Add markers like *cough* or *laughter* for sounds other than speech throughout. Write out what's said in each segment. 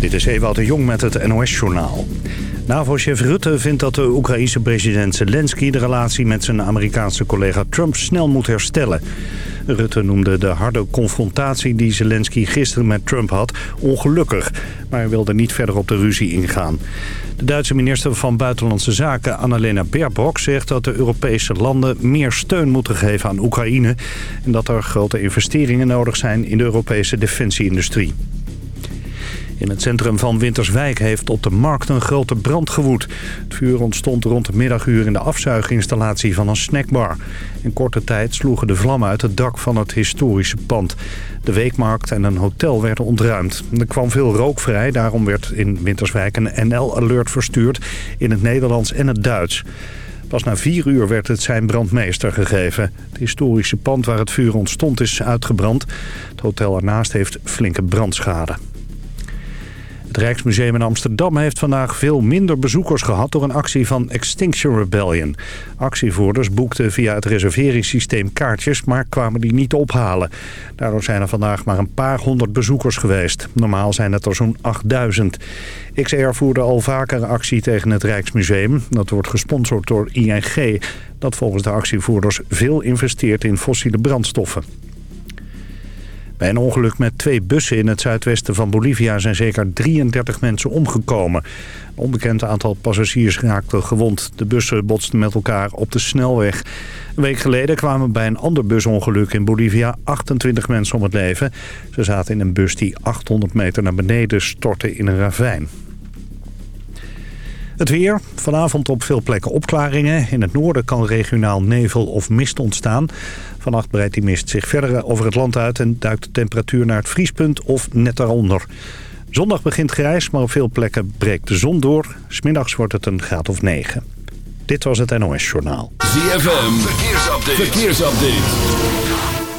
Dit is Ewout de Jong met het NOS-journaal. NAVO-chef Rutte vindt dat de Oekraïense president Zelensky... de relatie met zijn Amerikaanse collega Trump snel moet herstellen. Rutte noemde de harde confrontatie die Zelensky gisteren met Trump had ongelukkig. Maar wilde niet verder op de ruzie ingaan. De Duitse minister van Buitenlandse Zaken Annalena Baerbock zegt dat de Europese landen meer steun moeten geven aan Oekraïne. En dat er grote investeringen nodig zijn in de Europese defensieindustrie. In het centrum van Winterswijk heeft op de markt een grote brand gewoed. Het vuur ontstond rond de middaguur in de afzuiginstallatie van een snackbar. In korte tijd sloegen de vlammen uit het dak van het historische pand. De weekmarkt en een hotel werden ontruimd. Er kwam veel rook vrij, daarom werd in Winterswijk een NL-alert verstuurd in het Nederlands en het Duits. Pas na vier uur werd het zijn brandmeester gegeven. Het historische pand waar het vuur ontstond is uitgebrand. Het hotel ernaast heeft flinke brandschade. Het Rijksmuseum in Amsterdam heeft vandaag veel minder bezoekers gehad... door een actie van Extinction Rebellion. Actievoerders boekten via het reserveringssysteem kaartjes... maar kwamen die niet ophalen. Daardoor zijn er vandaag maar een paar honderd bezoekers geweest. Normaal zijn het er zo'n 8000. XR voerde al vaker actie tegen het Rijksmuseum. Dat wordt gesponsord door ING... dat volgens de actievoerders veel investeert in fossiele brandstoffen. Bij een ongeluk met twee bussen in het zuidwesten van Bolivia zijn zeker 33 mensen omgekomen. Een onbekend aantal passagiers raakte gewond. De bussen botsten met elkaar op de snelweg. Een week geleden kwamen bij een ander busongeluk in Bolivia 28 mensen om het leven. Ze zaten in een bus die 800 meter naar beneden stortte in een ravijn. Het weer. Vanavond op veel plekken opklaringen. In het noorden kan regionaal nevel of mist ontstaan. Vannacht breidt die mist zich verder over het land uit... en duikt de temperatuur naar het vriespunt of net daaronder. Zondag begint grijs, maar op veel plekken breekt de zon door. Smiddags wordt het een graad of 9. Dit was het NOS Journaal. ZFM. Verkeersupdate. Verkeersupdate.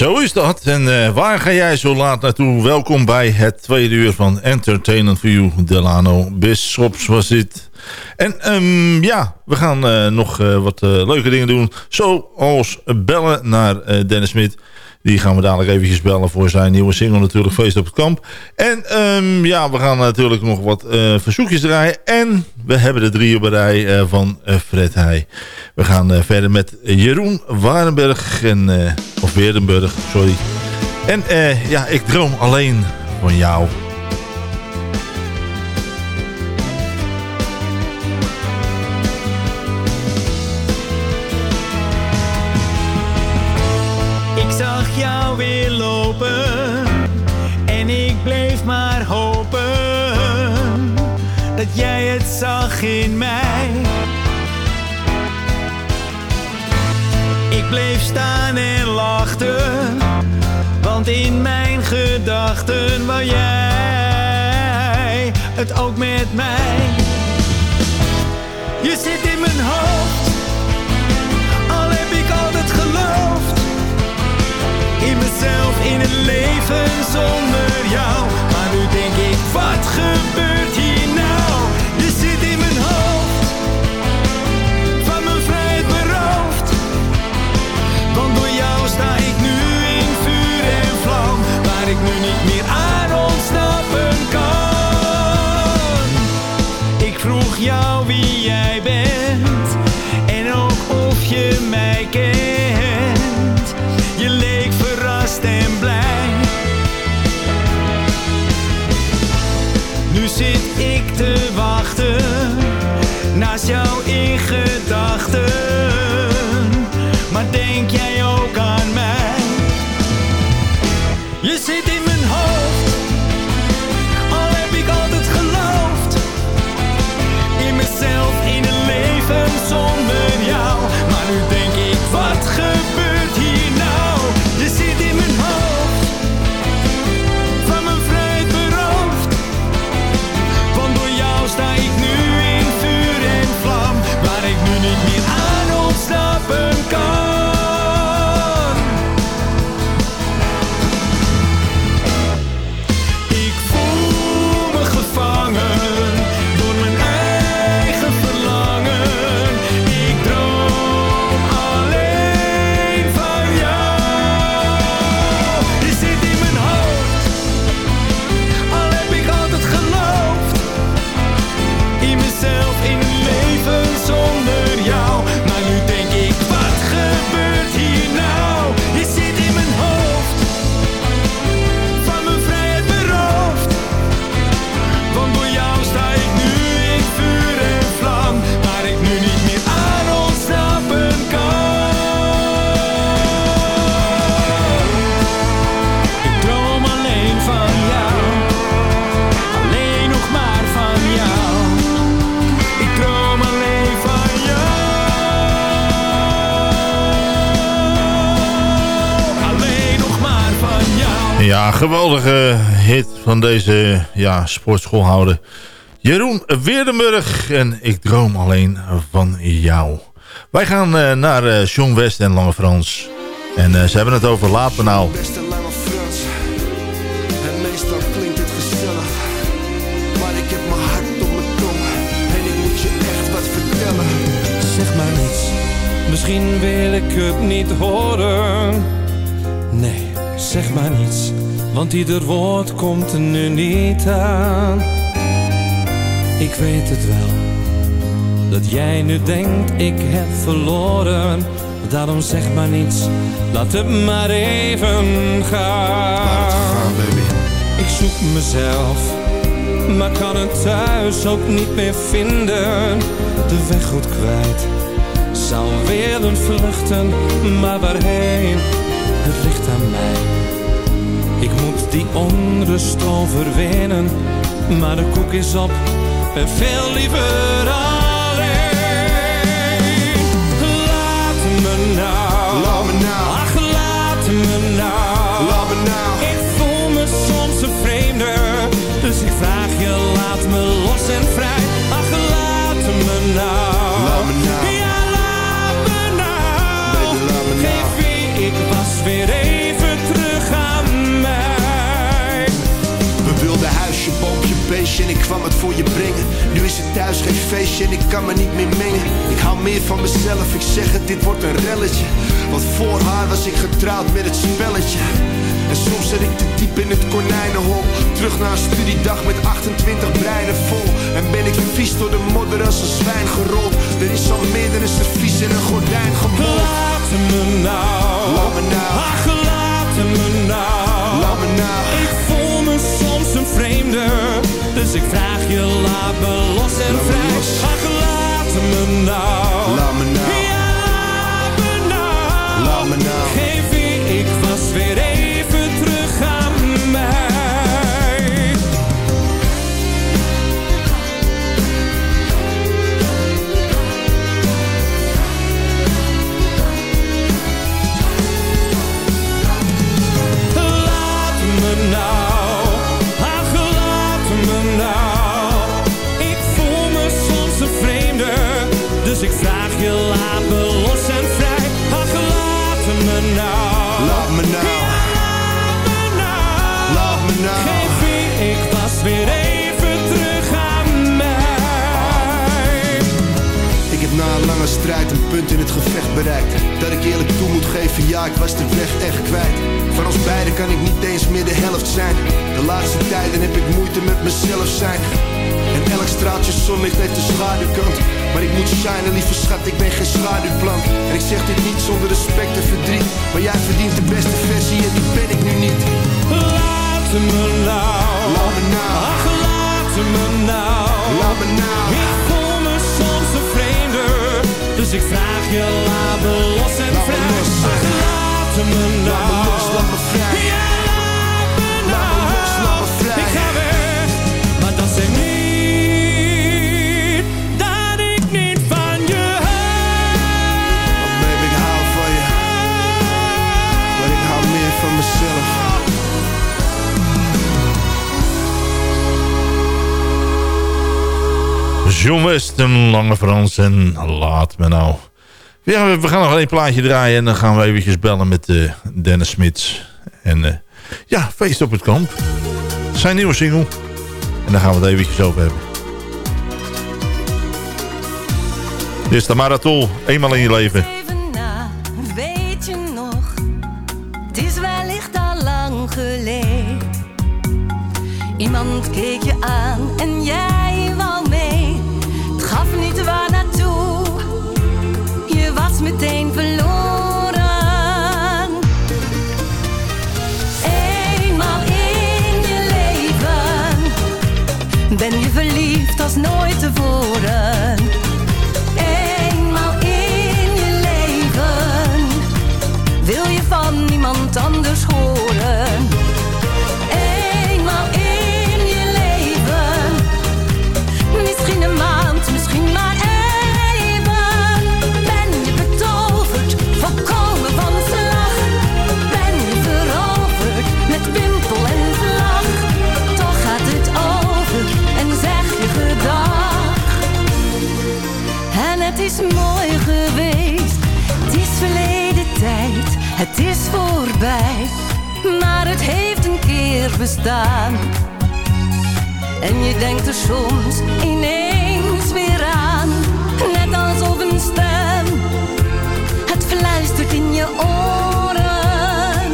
Zo is dat. En uh, waar ga jij zo laat naartoe? Welkom bij het tweede uur van Entertainment for You. Delano Bishops was dit. En um, ja, we gaan uh, nog uh, wat leuke dingen doen. Zoals bellen naar Dennis Smit. Die gaan we dadelijk eventjes bellen voor zijn nieuwe single natuurlijk, Feest op het Kamp. En um, ja, we gaan natuurlijk nog wat uh, verzoekjes draaien. En we hebben de drie rij uh, van uh, Fred Heij. We gaan verder met Jeroen Warenberg, en, of Weerdenburg, sorry. En ja, ik droom alleen van jou. Wou jij het ook met mij. Je zit in mijn hoofd, al heb ik altijd geloofd in mezelf in het leven zonder Ja, geweldige hit van deze ja, sportschoolhouder. Jeroen Weerdenburg en ik droom alleen van jou. Wij gaan uh, naar uh, John West en Lange Frans. En uh, ze hebben het over Laat me nou. Beste lange Frans. En meestal klinkt het gezellig. Maar ik heb mijn hart op mijn tong. En ik moet je echt wat vertellen. Zeg maar niets, misschien wil ik het niet horen. Nee, zeg maar niets, want ieder woord komt er nu niet aan. Ik weet het wel, dat jij nu denkt ik heb verloren. Daarom zeg maar niets, laat het maar even gaan. Ik zoek mezelf, maar kan het thuis ook niet meer vinden. De weg goed kwijt, zou willen vluchten, maar waarheen? Ik moet die onrust overwinnen, maar de koek is op, ben veel liever alleen. Kwam het voor je brengen. Nu is het thuis geen feestje en ik kan me niet meer mengen. Ik hou meer van mezelf, ik zeg het, dit wordt een relletje. Want voor haar was ik getrouwd met het spelletje. En soms zit ik te diep in het konijnenhol. Terug naar een studiedag met 28 breinen vol. En ben ik vies door de modder als een zwijn gerold. Punt in het gevecht bereikt. Dat ik eerlijk toe moet geven, ja, ik was de weg echt kwijt. Van ons beiden kan ik niet eens meer de helft zijn. De laatste tijden heb ik moeite met mezelf zijn. En elk straaltje zonlicht heeft een schaduwkant. Maar ik moet shinen, lieve schat, ik ben geen schaduwplant. En ik zeg dit niet zonder respect en verdriet. Maar jij verdient de beste versie en die ben ik nu niet. Laat me nou, Laat me nou. ach laat me nou. Laat me nou. Dus ik vraag je laat me los en vrij. Ach, laat me nou. Laat me los, laat me vrij. John West, een lange Frans en laat me nou. Ja, we, gaan nog één plaatje draaien en dan gaan we eventjes bellen met eh, Dennis Smits. En eh, ja, Feest op het Kamp. Zijn nieuwe single. En daar gaan we het eventjes over hebben. Dit is de marathon, eenmaal in je leven. Even na, weet je nog? Het is wellicht al lang geleden. Iemand keek je aan en jij als nooit tevoren. En je denkt er soms ineens weer aan, net alsof een stem het fluistert in je oren.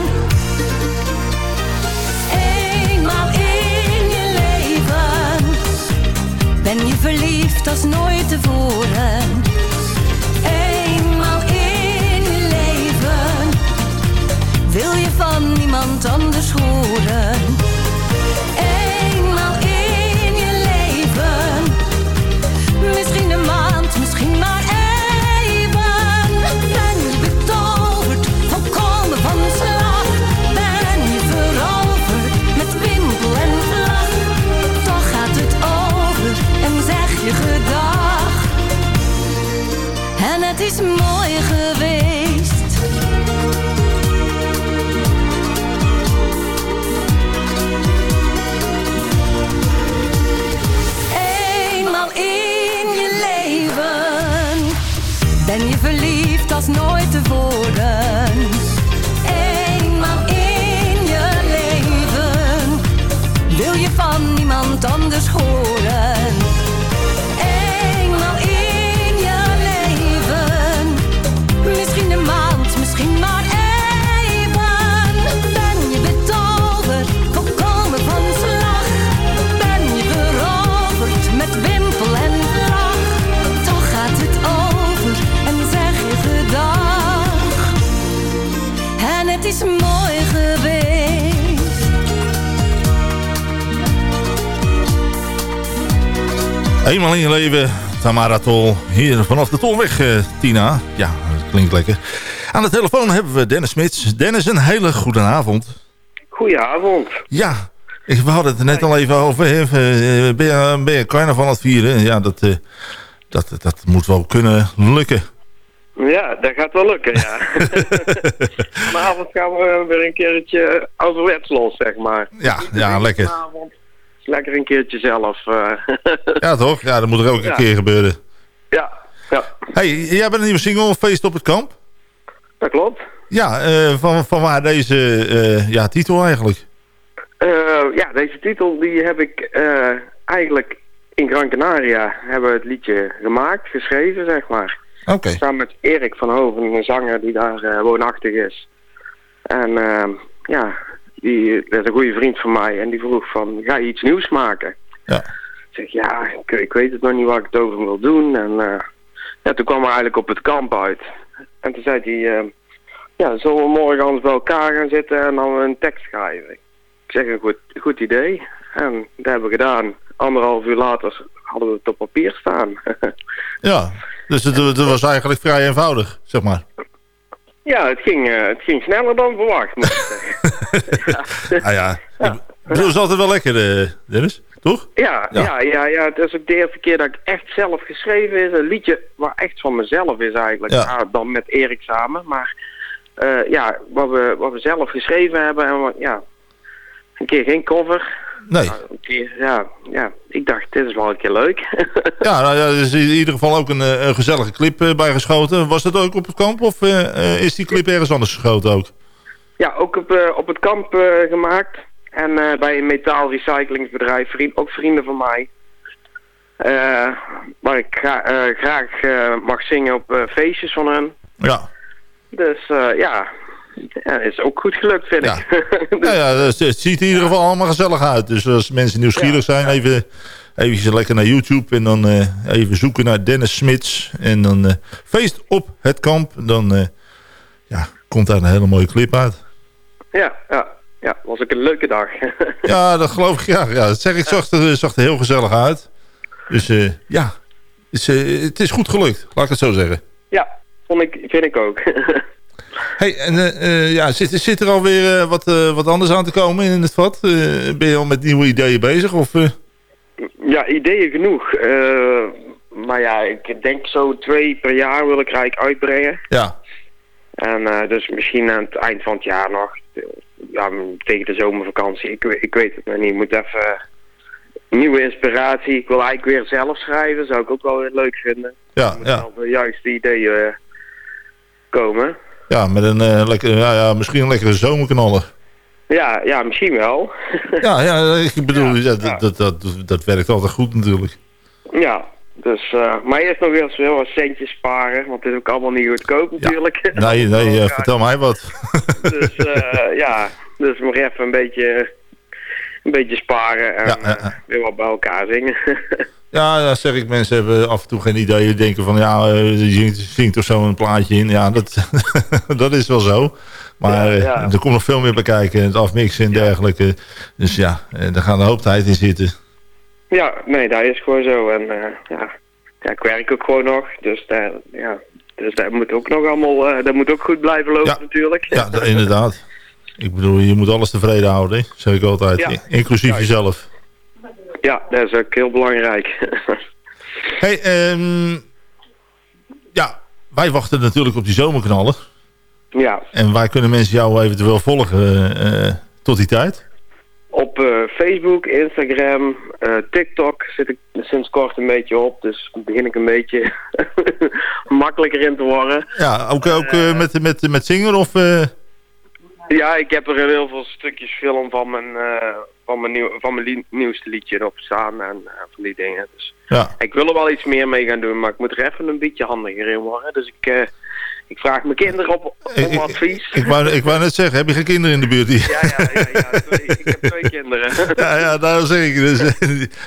Eenmaal in je leven ben je verliefd als nooit tevoren. Eenmaal in je leven, Tamara Tol. Hier vanaf de Tolweg, eh, Tina. Ja, dat klinkt lekker. Aan de telefoon hebben we Dennis Smits. Dennis, een hele goede avond. Goedenavond. Ja, ik, we hadden het er net al even over. Eh, Ben je, ben je carnaval aan het vieren? Ja, dat, eh, dat, dat moet wel kunnen lukken. Ja, dat gaat wel lukken, ja. *laughs* Vanavond gaan we weer een keertje ouderwets los, zeg maar. Ja, ja, lekker. Vanavond lekker een keertje zelf. eh. *laughs* Ja, toch? Ja, dat moet er ook een keer gebeuren. ja, ja, hey, jij bent een nieuwe single, Feest op het Kamp. dat klopt. Ja, eh, van, van waar deze eh, ja, titel eigenlijk? Ja, deze titel die heb ik eigenlijk in Gran Canaria hebben we het liedje gemaakt, geschreven, zeg maar. Oké. Samen met Erik van Hoven, een zanger die daar woonachtig is. En ja, die, dat is een goede vriend van mij en die vroeg van, ga je iets nieuws maken? Ja. Ik zeg, ja, ik, ik weet het nog niet waar ik het over wil doen. En eh, ja, toen kwam hij eigenlijk op het kamp uit. En toen zei hij, eh, ja, zullen we morgen anders bij elkaar gaan zitten en dan een tekst schrijven? Ik zeg, een goed, goed idee. En dat hebben we gedaan. Anderhalf uur later hadden we het op papier staan. *laughs* Ja, dus het, het was eigenlijk vrij eenvoudig, zeg maar. Ja, het ging, eh, het ging sneller dan verwacht, moet ik zeggen. *laughs* Ah ja, ik bedoel, het is altijd wel lekker, eh, Dennis, toch? Ja, Ja. ja. Ja, ja, Het is ook de eerste keer dat ik echt zelf geschreven is. Een liedje waar echt van mezelf is eigenlijk. Ja. Ja, dan met Erik samen. Maar eh, ja, wat we, wat we zelf geschreven hebben. En wat, ja, een keer geen cover. Nee. Ja, ja, ik dacht, dit is wel een keer leuk. Ja, nou ja, er is in ieder geval ook een, eh, een gezellige clip eh, bij geschoten. Was dat ook op het kamp of eh, eh, is die clip ergens anders geschoten ook? ja, ook op, eh, op het kamp eh, gemaakt. En eh, bij een metaalrecyclingsbedrijf, vriend, ook vrienden van mij. Eh, waar ik gra- eh, graag eh, mag zingen op eh, feestjes van hen. Ja. Dus eh, ja, ja, is ook goed gelukt, vind Ja. ik. *laughs* Nou Dus, ja, het, het ziet in ieder geval allemaal gezellig uit. Dus als mensen nieuwsgierig Ja, zijn, ja. even eventjes lekker naar YouTube en dan eh, even zoeken naar Dennis Smits. En dan eh, feest op het kamp. Dan eh, ja, komt daar een hele mooie clip uit. ja, ja, ja, was ook een leuke dag. *laughs* Ja, dat geloof ik. Ja, ja dat zeg ik. Zag er, zag er heel gezellig uit. Dus ja, het is, het is goed gelukt. Laat ik het zo zeggen. ja, vond ik, vind ik ook. *laughs* Hey, en eh, eh, ja, zit, zit er alweer eh, wat, wat anders aan te komen in het vat? Ben je al met nieuwe ideeën bezig? Of, ja, ideeën genoeg. Maar ja, ik denk zo twee per jaar wil ik eigenlijk uitbrengen. Ja, En dus misschien aan het eind van het jaar nog. Ja, tegen de zomervakantie. Ik, ik weet het nog niet. Ik moet even nieuwe inspiratie. Ik wil eigenlijk weer zelf schrijven. Zou ik ook wel weer leuk vinden. ja, ja. de juiste ideeën komen. Ja met een eh, lekker, ja, ja, misschien een lekkere zomerknaller. Ja, ja, misschien wel. *laughs* Ja, ja, ik bedoel, Ja, dat, ja. Dat, dat, dat werkt altijd goed natuurlijk. ja, dus, eh, maar eerst nog eens wel wat centjes sparen, want het is ook allemaal niet goedkoop natuurlijk. Nee, nee, *laughs* eh, vertel mij wat. Dus ja, dus nog even een beetje, een beetje sparen en Ja, eh, weer wat bij elkaar zingen. *laughs* Ja, ja, zeg ik, mensen hebben af en toe geen idee. Denken van, ja, eh, je zingt, zingt er zo een plaatje in. Ja, dat, *laughs* dat is wel zo. Maar Ja, eh, ja. er komt nog veel meer bij kijken. Het afmixen en dergelijke. Dus ja, eh, daar gaat een hoop tijd in zitten. ja, nee, dat is gewoon zo. En eh, ja, ja, ik werk ook gewoon nog, dus daar, ja, dus dat moet ook nog allemaal, eh, dat moet ook goed blijven lopen Ja. natuurlijk. Ja, *laughs* dat- inderdaad. Ik bedoel, je moet alles tevreden houden. hè. zeg ik altijd. Ja. Inclusief jezelf. Ja, dat is ook heel belangrijk. *laughs* Hey, ehm, ja, wij wachten natuurlijk op die zomerknallen. ja, En waar kunnen mensen jou eventueel volgen eh, tot die tijd? Op eh, Facebook, Instagram, eh, TikTok zit ik sinds kort een beetje op. Dus begin ik een beetje *laughs* makkelijker in te worden. Ja, ook, ook eh, met, met, met zingen of... Ja, ik heb er heel veel stukjes film van mijn, eh, van mijn, nieuw, van mijn li- nieuwste liedje op staan en eh, van die dingen. Dus ja. ik wil er wel iets meer mee gaan doen, maar ik moet er even een beetje handiger in worden. Dus ik, eh, ik vraag mijn kinderen op, om ik- advies. Ik wou, ik wou net zeggen, heb je geen kinderen in de buurt? Die... Ja, ja, ja, ja twee- ik heb twee kinderen. *laughs* Ja, ja, daarom zeg ik. Dus,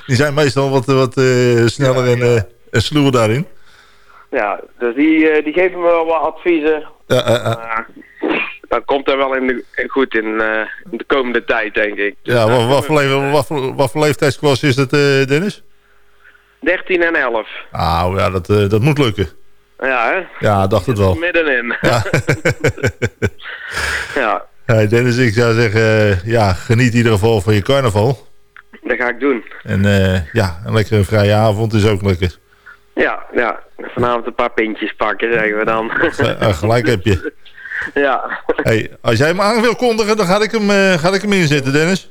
die- zijn meestal wat, wat sneller en, eh en sluwer daarin. Ja, dus die, die geven me wel wat adviezen. Ja, eh, Maar dan komt er wel in de, goed in, eh, in de komende tijd, denk ik. Dus ja daar wat, wat, voor kunnen we- leven, wat, voor, wat voor leeftijdsklasse is dat, eh, Dennis? 13 en 11. Ah, ja, dat, eh, dat moet lukken. Ja, hè? Ja, dacht het wel. Middenin. *laughs* Ja. *laughs* ja, Hey, Dennis, ik zou zeggen, ja, geniet in ieder geval van je carnaval. dat ga ik doen. En ja, een lekkere vrije avond is ook lekker. Ja, ja. Vanavond een paar pintjes pakken, zeggen we dan. Gelijk heb je. *laughs* ja, Hey, als jij hem aan wil kondigen, dan ga ik hem, eh, ga ik hem inzetten, Dennis.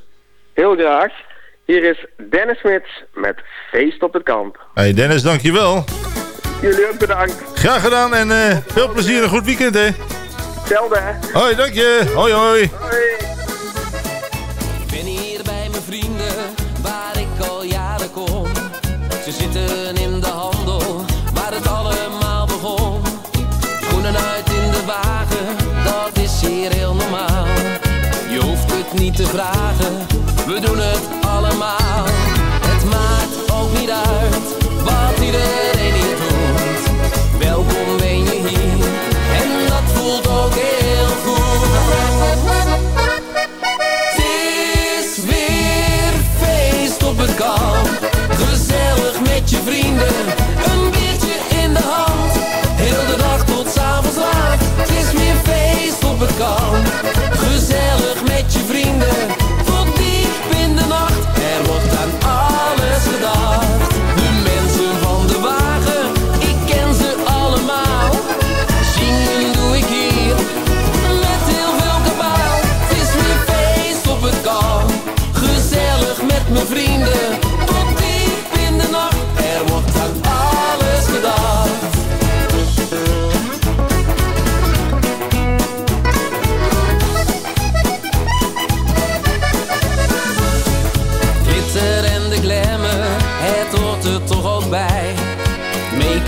heel graag. Hier is Dennis Smits met Feest op het Kamp. Hey, Dennis, dankjewel. Jullie ook bedankt. Graag gedaan en eh, veel plezier en een goed weekend, hè. Hetzelfde, hè? Hoi, dank je. Hoi, hoi. Hoi. Niet te vragen, we doen het allemaal. Het maakt ook niet uit, wat iedereen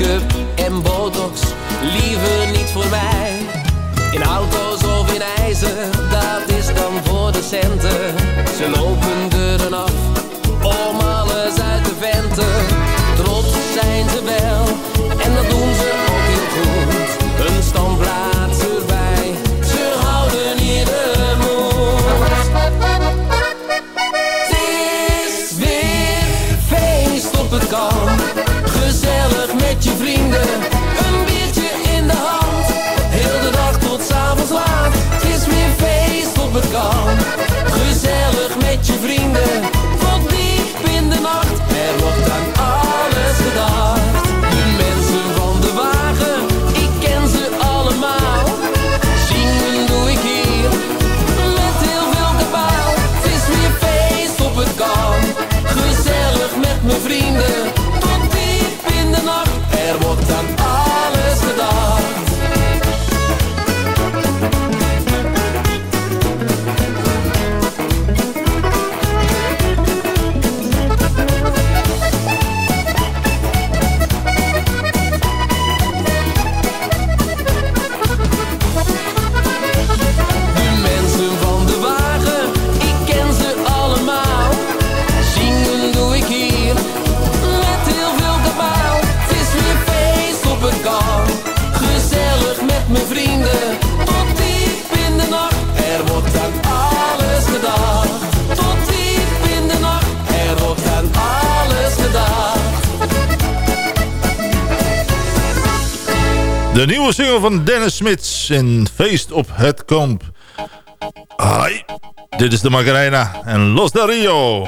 Make-up en botox, liever niet voor mij. Van Dennis Smits in Feest op het Kamp. Hi, dit is de Macarena en Los de Rio.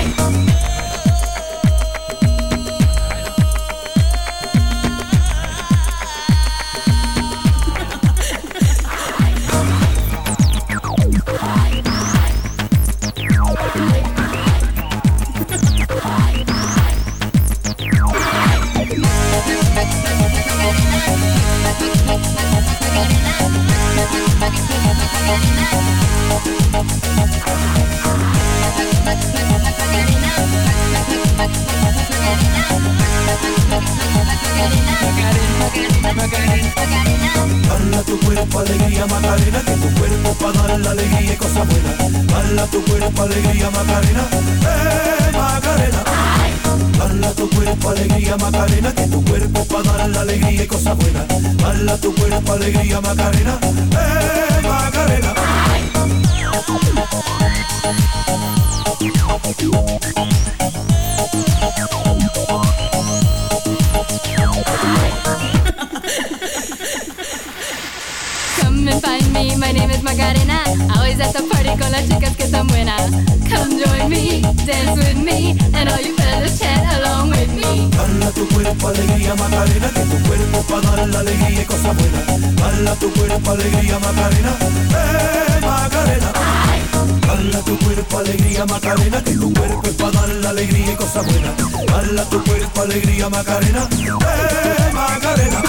Alegría y cosas buenas. Dala tu cuerpo alegría Macarena, eh Macarena. Dala tu cuerpo alegría Macarena, que tu cuerpo para dar la alegría y cosas buenas. Dala tu cuerpo alegría Macarena, eh Macarena. My name is Macarena. Always at the party con las chicas que están buenas. Come join me, dance with me, and all you fellas chat along with me. Dala tu cuerpo alegría Macarena, que tu cuerpo para dar la alegría y cosas buenas. Dala tu cuerpo alegría Macarena, eh Macarena. Dala tu cuerpo alegría Macarena, que tu cuerpo es dar la alegría y cosas buenas. Dala tu cuerpo alegría Macarena, eh Macarena.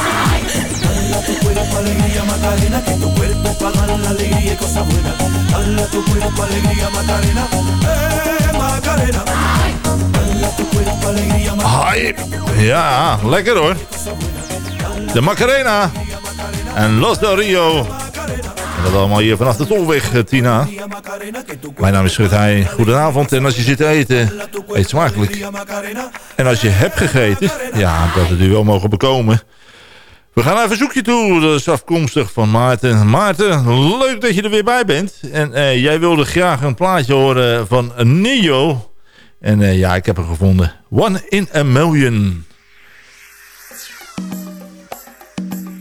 Dala tu cuerpo alegría Macarena, que tu cuerpo la alegría tu cuerpo alegría Macarena, eh Macarena. Cuerpo. Ja, lekker hoor. De Macarena. En Los Del Rio. En dat allemaal hier vanaf de Tolweg, eh, Tina. Mijn naam is Schut. Goedenavond. En als je zit te eten, eet smakelijk. En als je hebt gegeten, ja, dat het u wel mogen bekomen. We gaan naar een verzoekje toe. Dat is afkomstig van Maarten. Maarten, leuk dat je er weer bij bent. En eh, jij wilde graag een plaatje horen van Neo. En eh, ja, ik heb hem gevonden. One in a Million.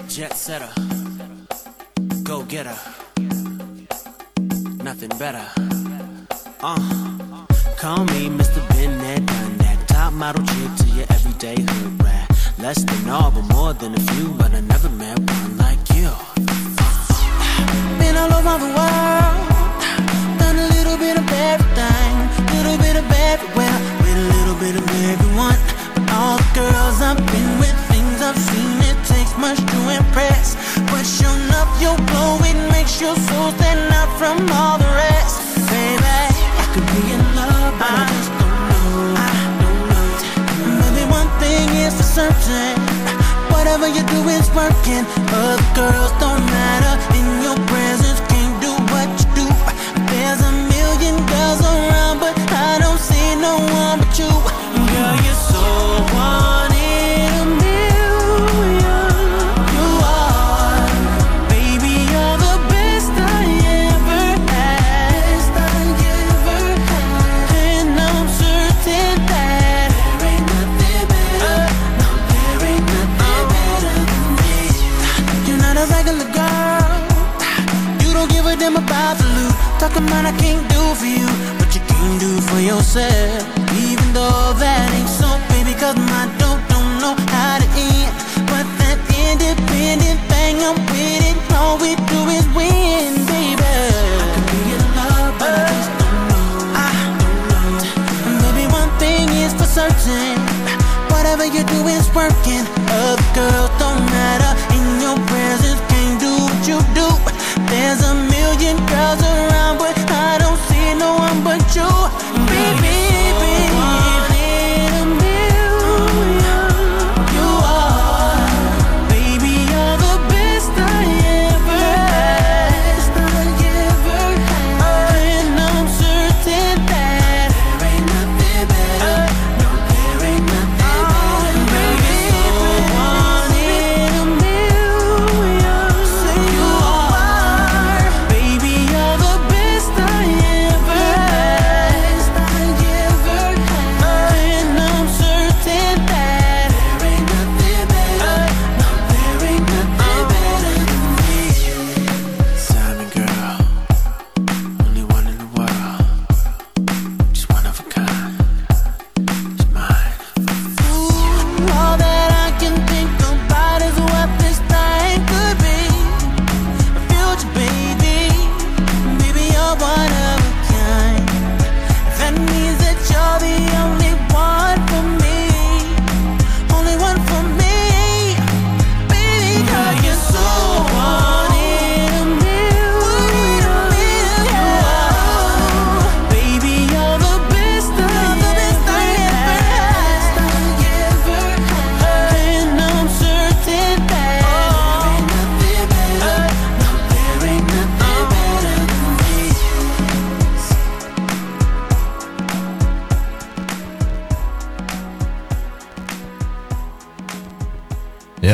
Jet setter, go getter, nothing better. Uh, call me Mr. Done that, top model chick to your everyday hood rat. Less than all, but more than a few, but I never met one like you. Been all over the world, done a little bit of everything, little bit of everywhere, with a little bit of everyone. But all the girls I've been with, things I've seen, it takes much to impress. But sure enough, your glow, it makes your soul stand out from all the is. Whatever you do is working. Other girls don't matter. In your presence, can't do what you do. There's a million girls around, but I don't see no one Talking I can't do for you, but you can do for yourself. Even though that ain't so, baby, cause my dope don't know how to end. But that independent thing, I'm with it. All we do is win, baby. I could be in love, but I just don't know. I don't know. Baby, one thing is for certain. Whatever you do is working. Other girls don't matter. In your presence, can't do what you do. There's a million girls you,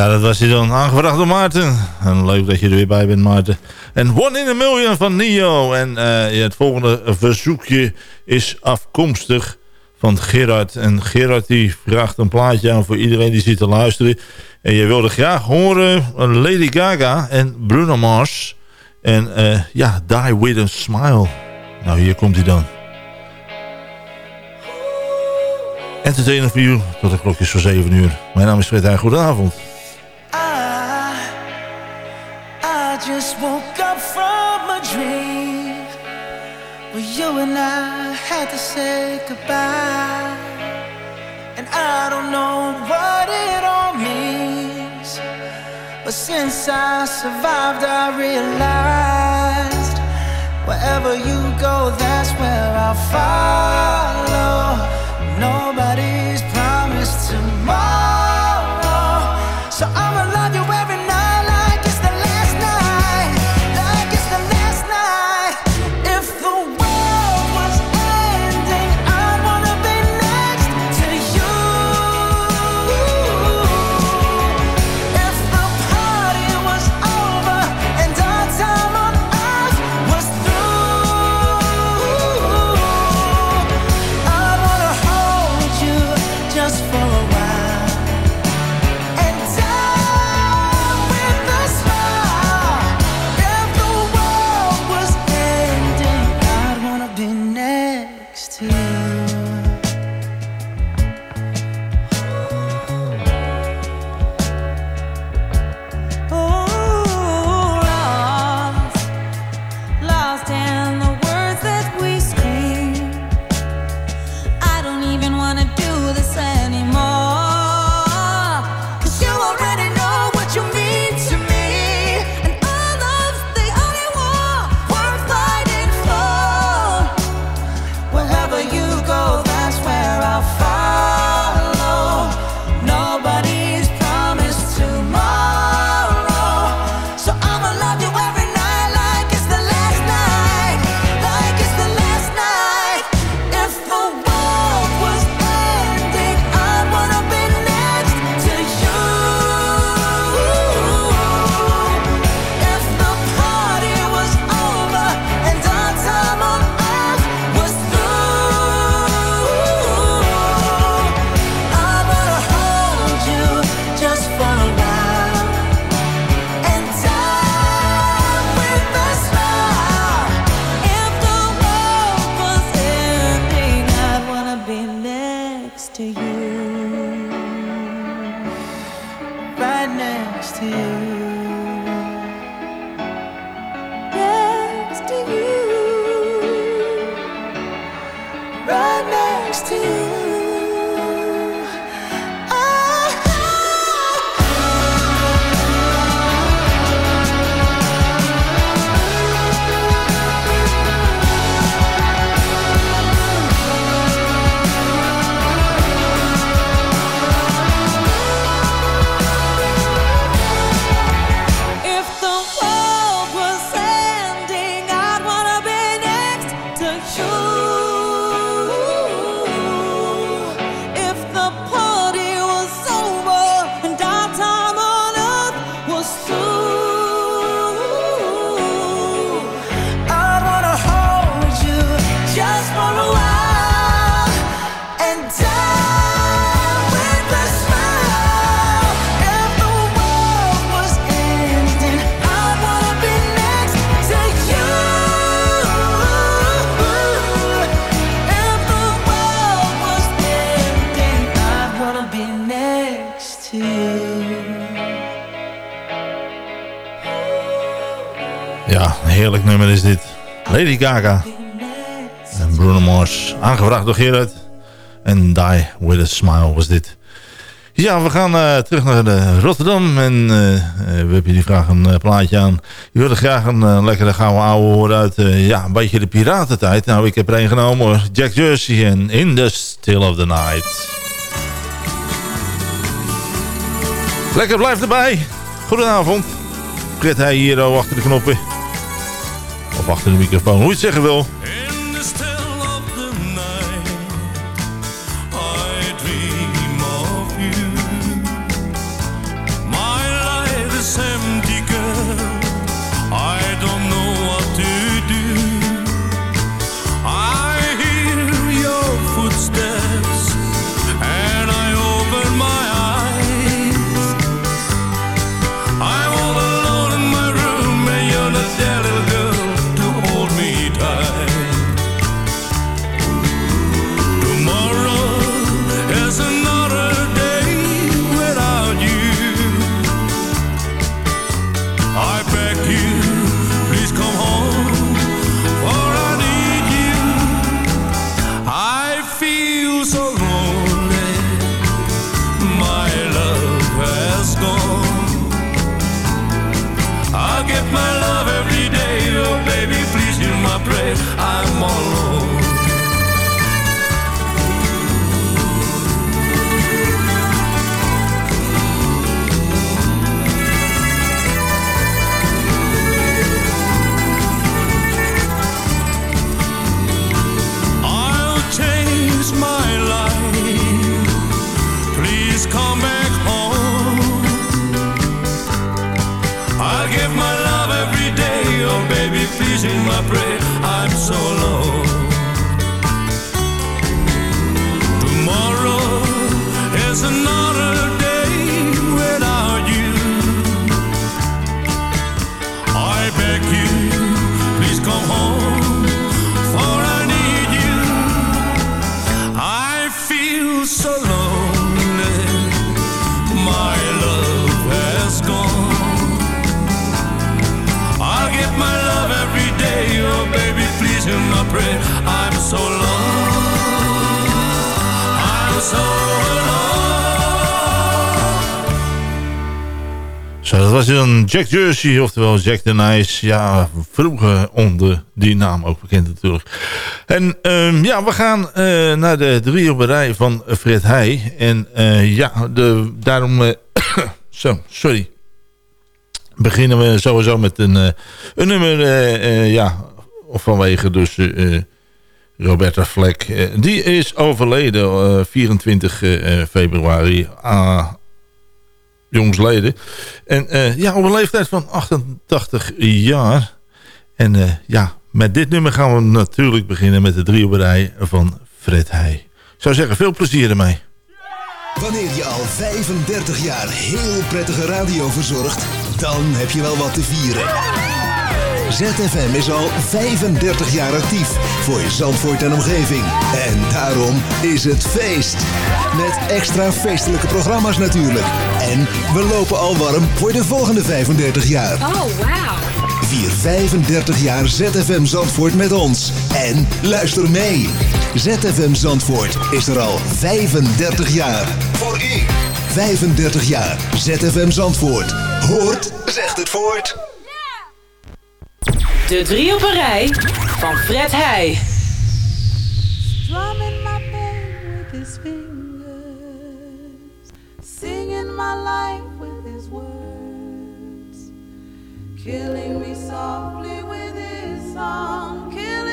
Dat was hij dan. Aangevraagd door Maarten. En leuk dat je er weer bij bent, Maarten. En One in a Million van Nio. En eh, het volgende verzoekje is afkomstig van Gerard. En Gerard die vraagt een plaatje aan voor iedereen die zit te luisteren. En je wilde graag horen Lady Gaga en Bruno Mars. En eh, ja, Die With A Smile. Nou, hier komt hij dan. Entertainer voor u tot de klokjes voor 7 uur. Mijn naam is Fred. Goedenavond. And I had to say goodbye. And I don't know what it all means, but since I survived, I realized wherever you go, that's where I'll follow. Gaga. En Bruno Mars. Aangevraagd door Gerard. En Die With A Smile was dit. Ja, we gaan eh, terug naar eh, Rotterdam. En eh, we hebben die vraag een plaatje aan. Je wilde graag een lekkere gouden ouwe horen uit ja, een beetje de piratentijd. Nou, ik heb er een genomen hoor. Jack Jersey en In The Still of the Night. Lekker, blijf erbij. Goedenavond. Fred hij hier al achter de knoppen. Of achter de microfoon, hoe je het zeggen wil. Was dan Jack Jersey, oftewel Jack the Nice. Ja, vroeger onder die naam ook bekend natuurlijk. En ehm, ja, we gaan eh, naar de driehoberij van Fred Heij. En eh, ja, de, daarom... eh, *coughs* zo, sorry. Beginnen we sowieso met een, een nummer, ja, vanwege dus... Roberta Fleck. die is overleden eh, 24 eh, februari. Jongsleden. En eh, ja, op een leeftijd van 88 jaar. En eh, ja, met dit nummer gaan we natuurlijk beginnen met de driehoberij van Fred Heij. Ik zou zeggen, veel plezier ermee. Wanneer je al 35 jaar heel prettige radio verzorgt, dan heb je wel wat te vieren. ZFM is al 35 jaar actief voor je Zandvoort en omgeving. En daarom is het feest. Met extra feestelijke programma's natuurlijk. En we lopen al warm voor de volgende 35 jaar. Oh, wauw. Vier 35 jaar ZFM Zandvoort met ons. En luister mee. ZFM Zandvoort is er al 35 jaar. Voor u. 35 jaar ZFM Zandvoort. Hoort, zegt het voort. De drie op een rij van Fred Heij. Strumming my pain with his fingers, singing my life with his words, killing me softly with his song, killing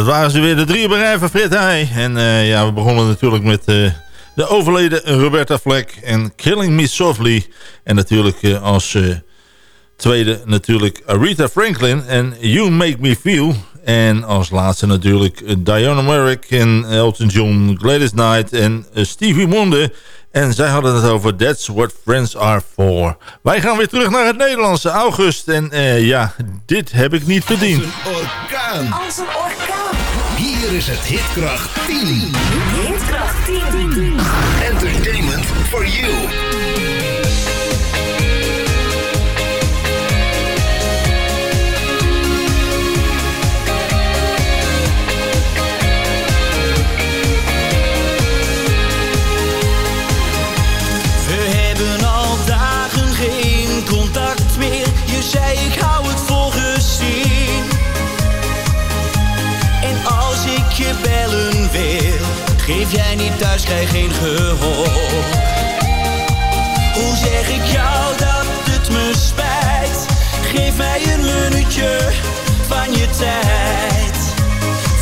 dat waren ze weer, de drie bij van Frit Heij. En eh, ja, we begonnen natuurlijk met eh, de overleden Roberta Fleck en Killing Me Softly. En natuurlijk eh, als eh, tweede natuurlijk Aretha Franklin en You Make Me Feel. En als laatste natuurlijk Diana Merrick en Elton John, Gladys Knight en Stevie Wonder. En zij hadden het over That's What Friends Are For. Wij gaan weer terug naar het Nederlandse August. En eh, ja, dit heb ik niet verdiend. Orkaan. Als een orkaan. Hier is het Hitkracht 10. Hitkracht 10. Entertainment for you. Geef jij niet thuis, krijg geen gehoor. Hoe zeg ik jou dat het me spijt? Geef mij een minuutje van je tijd.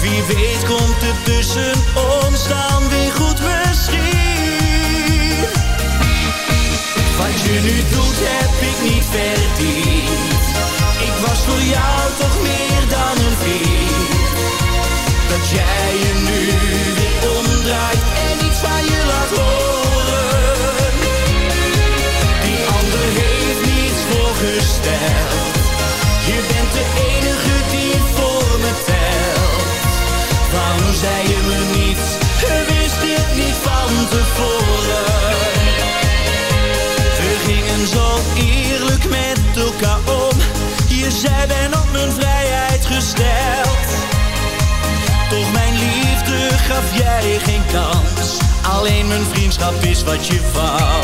Wie weet komt het tussen ons dan weer goed misschien. Wat je nu doet heb ik niet verdiend jij geen kans. Alleen mijn vriendschap is wat je wou.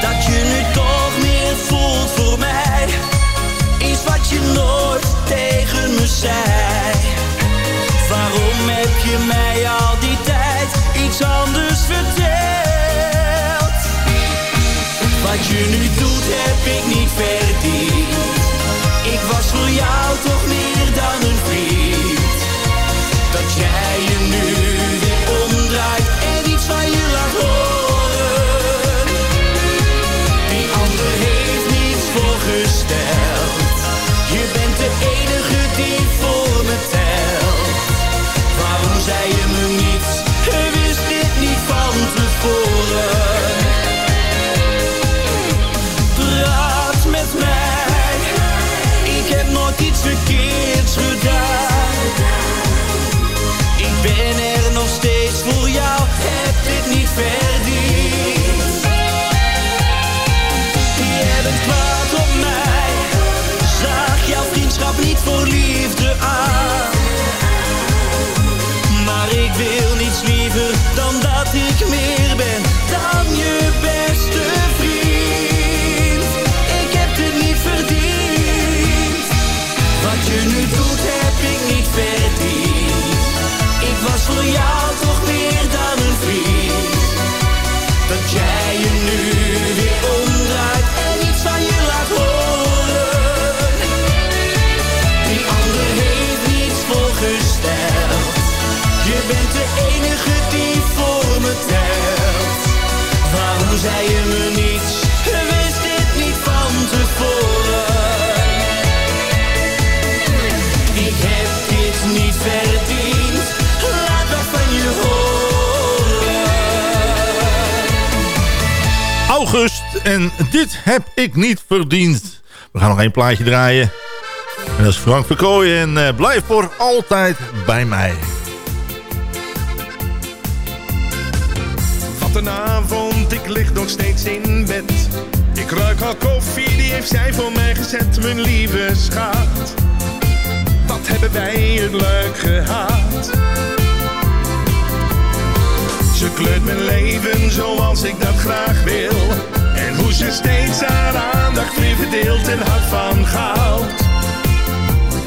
Dat je nu toch meer voelt voor mij. Is wat je nooit tegen me zei. Waarom heb je mij al die tijd iets anders verteld? Wat je nu doet heb ik niet verdiend Ik was voor jou toch meer dan een vriend en dit heb ik niet verdiend. We gaan nog één plaatje draaien. En dat is Frank Verkooyen en eh, blijf voor altijd bij mij. Wat een avond, ik lig nog steeds in bed. Ik ruik al koffie, die heeft zij voor mij gezet, mijn lieve schat. Wat hebben wij het leuk gehad. Ze kleurt mijn leven zoals ik dat graag wil. En hoe ze steeds haar aandacht weer verdeelt en hart van goud.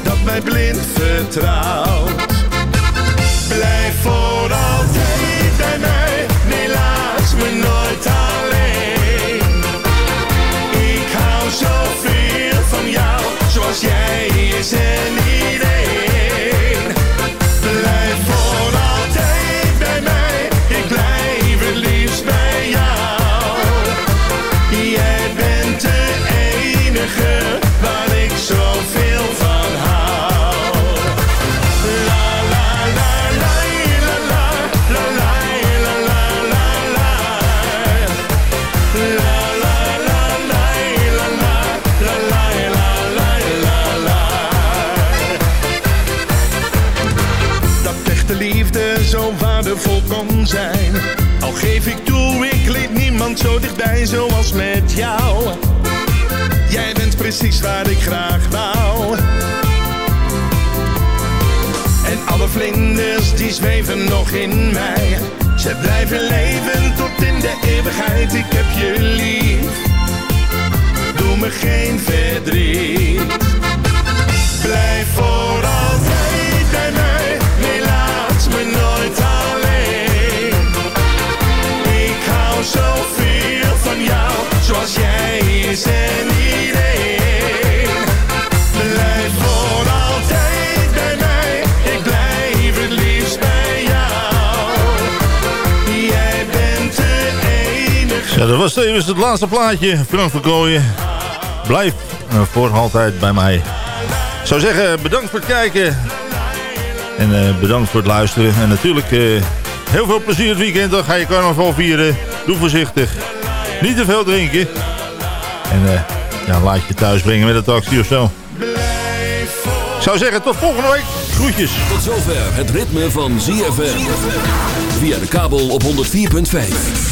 Dat mij blind vertrouwt. Blijf voor altijd bij mij, nee laat me nooit alleen. Ik hou zoveel van jou, zoals jij is er niet precies waar ik graag wou. En alle vlinders die zweven nog in mij. Ze blijven leven tot in de eeuwigheid. Ik heb je lief. Doe me geen verdriet. Blijf voor altijd bij mij. Nee, laat me nooit alleen. Ik hou zoveel van jou. Zoals jij Dat was het laatste plaatje. Frank van Kooijen. Blijf eh, voor altijd bij mij. Ik zou zeggen, bedankt voor het kijken. En eh, bedankt voor het luisteren. En natuurlijk eh, heel veel plezier het weekend. Dan ga je carnaval vieren. Doe voorzichtig. Niet te veel drinken. En ja, laat je thuis brengen met een taxi of zo. Ik zou zeggen, tot volgende week. Groetjes. Tot zover het ritme van ZFM. Via de kabel op 104.5.